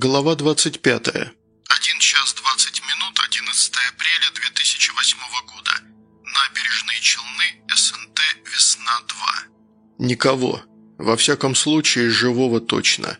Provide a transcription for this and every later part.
Глава 25. 1 час 20 минут, 11 апреля 2008 года. Набережные Челны, СНТ, Весна-2. Никого. Во всяком случае, живого точно.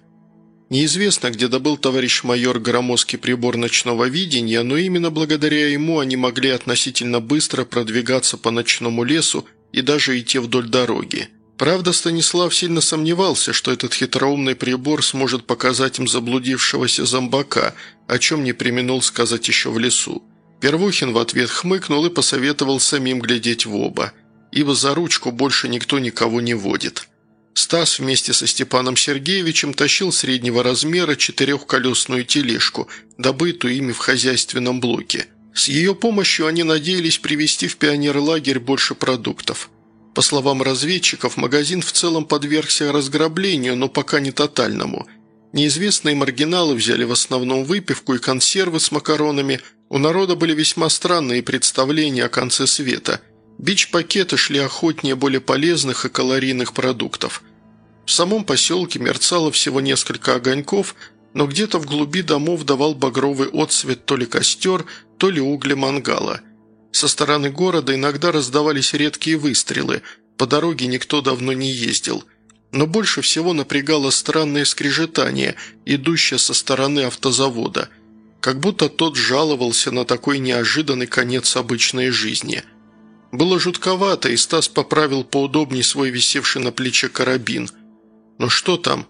Неизвестно, где добыл товарищ майор громоздкий прибор ночного видения, но именно благодаря ему они могли относительно быстро продвигаться по ночному лесу и даже идти вдоль дороги. Правда, Станислав сильно сомневался, что этот хитроумный прибор сможет показать им заблудившегося зомбака, о чем не применул сказать еще в лесу. Первухин в ответ хмыкнул и посоветовал самим глядеть в оба, ибо за ручку больше никто никого не водит. Стас вместе со Степаном Сергеевичем тащил среднего размера четырехколесную тележку, добытую ими в хозяйственном блоке. С ее помощью они надеялись привезти в пионерлагерь больше продуктов – по словам разведчиков, магазин в целом подвергся разграблению, но пока не тотальному. Неизвестные маргиналы взяли в основном выпивку и консервы с макаронами. У народа были весьма странные представления о конце света. Бич-пакеты шли охотнее более полезных и калорийных продуктов. В самом поселке мерцало всего несколько огоньков, но где-то в глуби домов давал багровый отсвет то ли костер, то ли угли мангала – со стороны города иногда раздавались редкие выстрелы, по дороге никто давно не ездил. Но больше всего напрягало странное скрежетание, идущее со стороны автозавода, как будто тот жаловался на такой неожиданный конец обычной жизни. Было жутковато, и Стас поправил поудобнее свой висевший на плече карабин. Но что там?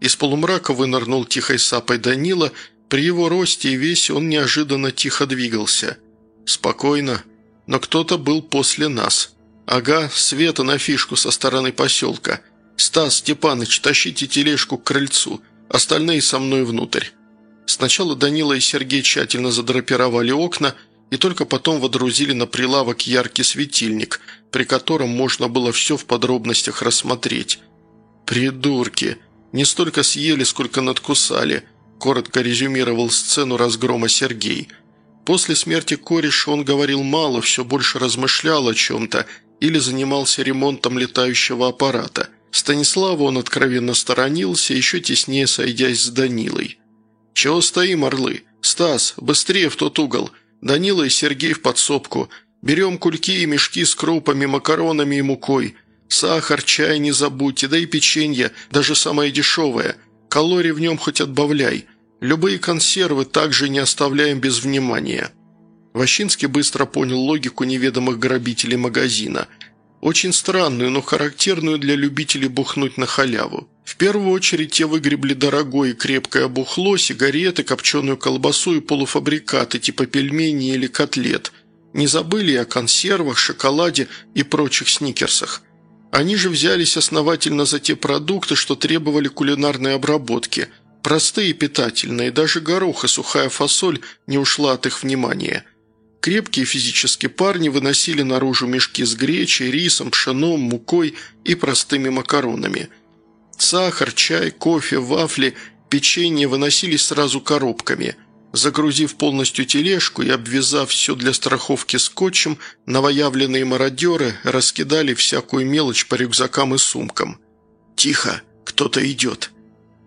Из полумрака вынырнул тихой сапой Данила, при его росте и весе он неожиданно тихо двигался – «Спокойно. Но кто-то был после нас. Ага, света на фишку со стороны поселка. Стас, Степаныч, тащите тележку к крыльцу. Остальные со мной внутрь». Сначала Данила и Сергей тщательно задрапировали окна и только потом водрузили на прилавок яркий светильник, при котором можно было все в подробностях рассмотреть. «Придурки! Не столько съели, сколько надкусали», – коротко резюмировал сцену разгрома Сергей – После смерти кореша он говорил мало, все больше размышлял о чем-то или занимался ремонтом летающего аппарата. Станиславу он откровенно сторонился, еще теснее сойдясь с Данилой. «Чего стоим, орлы? Стас, быстрее в тот угол. Данила и Сергей в подсобку. Берем кульки и мешки с крупами, макаронами и мукой. Сахар, чай не забудьте, да и печенье, даже самое дешевое. Калорий в нем хоть отбавляй. Любые консервы также не оставляем без внимания». Ващинский быстро понял логику неведомых грабителей магазина. Очень странную, но характерную для любителей бухнуть на халяву. В первую очередь те выгребли дорогое и крепкое бухло, сигареты, копченую колбасу и полуфабрикаты типа пельменей или котлет. Не забыли о консервах, шоколаде и прочих сникерсах. Они же взялись основательно за те продукты, что требовали кулинарной обработки – Простые питательные, даже горох и сухая фасоль не ушла от их внимания. Крепкие физически парни выносили наружу мешки с гречей, рисом, пшеном, мукой и простыми макаронами. Сахар, чай, кофе, вафли, печенье выносились сразу коробками. Загрузив полностью тележку и обвязав все для страховки скотчем, новоявленные мародеры раскидали всякую мелочь по рюкзакам и сумкам. «Тихо, кто-то идет»,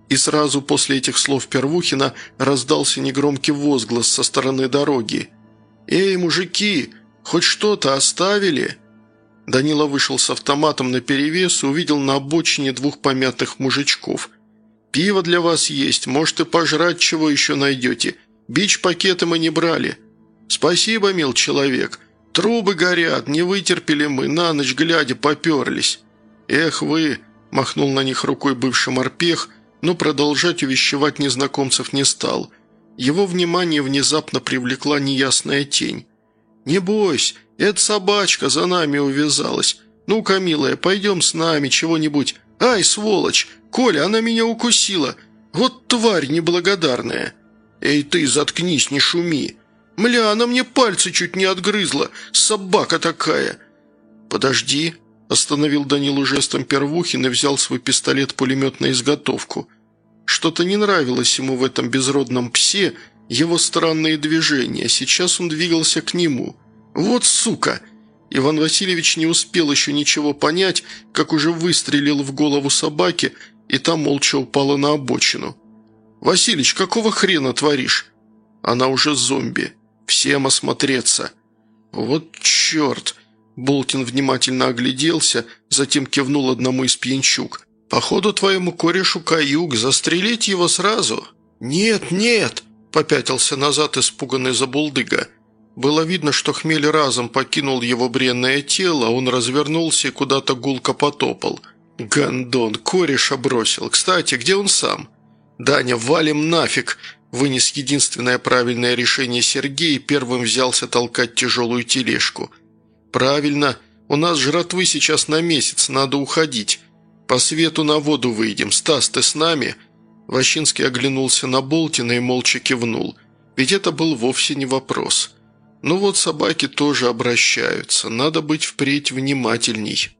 и сразу после этих слов Первухина раздался негромкий возглас со стороны дороги. «Эй, мужики, хоть что-то оставили?» Данила вышел с автоматом наперевес и увидел на обочине двух помятых мужичков. «Пиво для вас есть, может и пожрать чего еще найдете. Бич-пакеты мы не брали». «Спасибо, мил человек. Трубы горят, не вытерпели мы, на ночь глядя поперлись». «Эх вы!» – махнул на них рукой бывший морпех – но продолжать увещевать незнакомцев не стал. Его внимание внезапно привлекла неясная тень. «Не бойся, эта собачка за нами увязалась. Ну-ка, милая, пойдем с нами, чего-нибудь. Ай, сволочь! Коля, она меня укусила! Вот тварь неблагодарная!» «Эй ты, заткнись, не шуми! Мля, она мне пальцы чуть не отгрызла! Собака такая!» «Подожди!» Остановил Данилу жестом Первухин и взял свой пистолет-пулемет на изготовку. Что-то не нравилось ему в этом безродном псе, его странные движения. Сейчас он двигался к нему. «Вот сука!» Иван Васильевич не успел еще ничего понять, как уже выстрелил в голову собаки, и та молча упала на обочину. «Василич, какого хрена творишь?» «Она уже зомби. Всем осмотреться». «Вот черт!» Болтин внимательно огляделся, затем кивнул одному из пьянчук. «Походу, твоему корешу каюк, застрелить его сразу?» «Нет, нет!» – попятился назад испуганный забулдыга. Было видно, что хмель разом покинул его бренное тело, он развернулся и куда-то гулко потопал. «Гондон, кореша бросил. Кстати, где он сам?» «Даня, валим нафиг!» Вынес единственное правильное решение Сергей и первым взялся толкать тяжелую тележку. «Правильно. У нас жратвы сейчас на месяц, надо уходить. По свету на воду выйдем. Стас, ты с нами?» Ващинский оглянулся на Болтина и молча кивнул. Ведь это был вовсе не вопрос. «Ну вот собаки тоже обращаются. Надо быть впредь внимательней».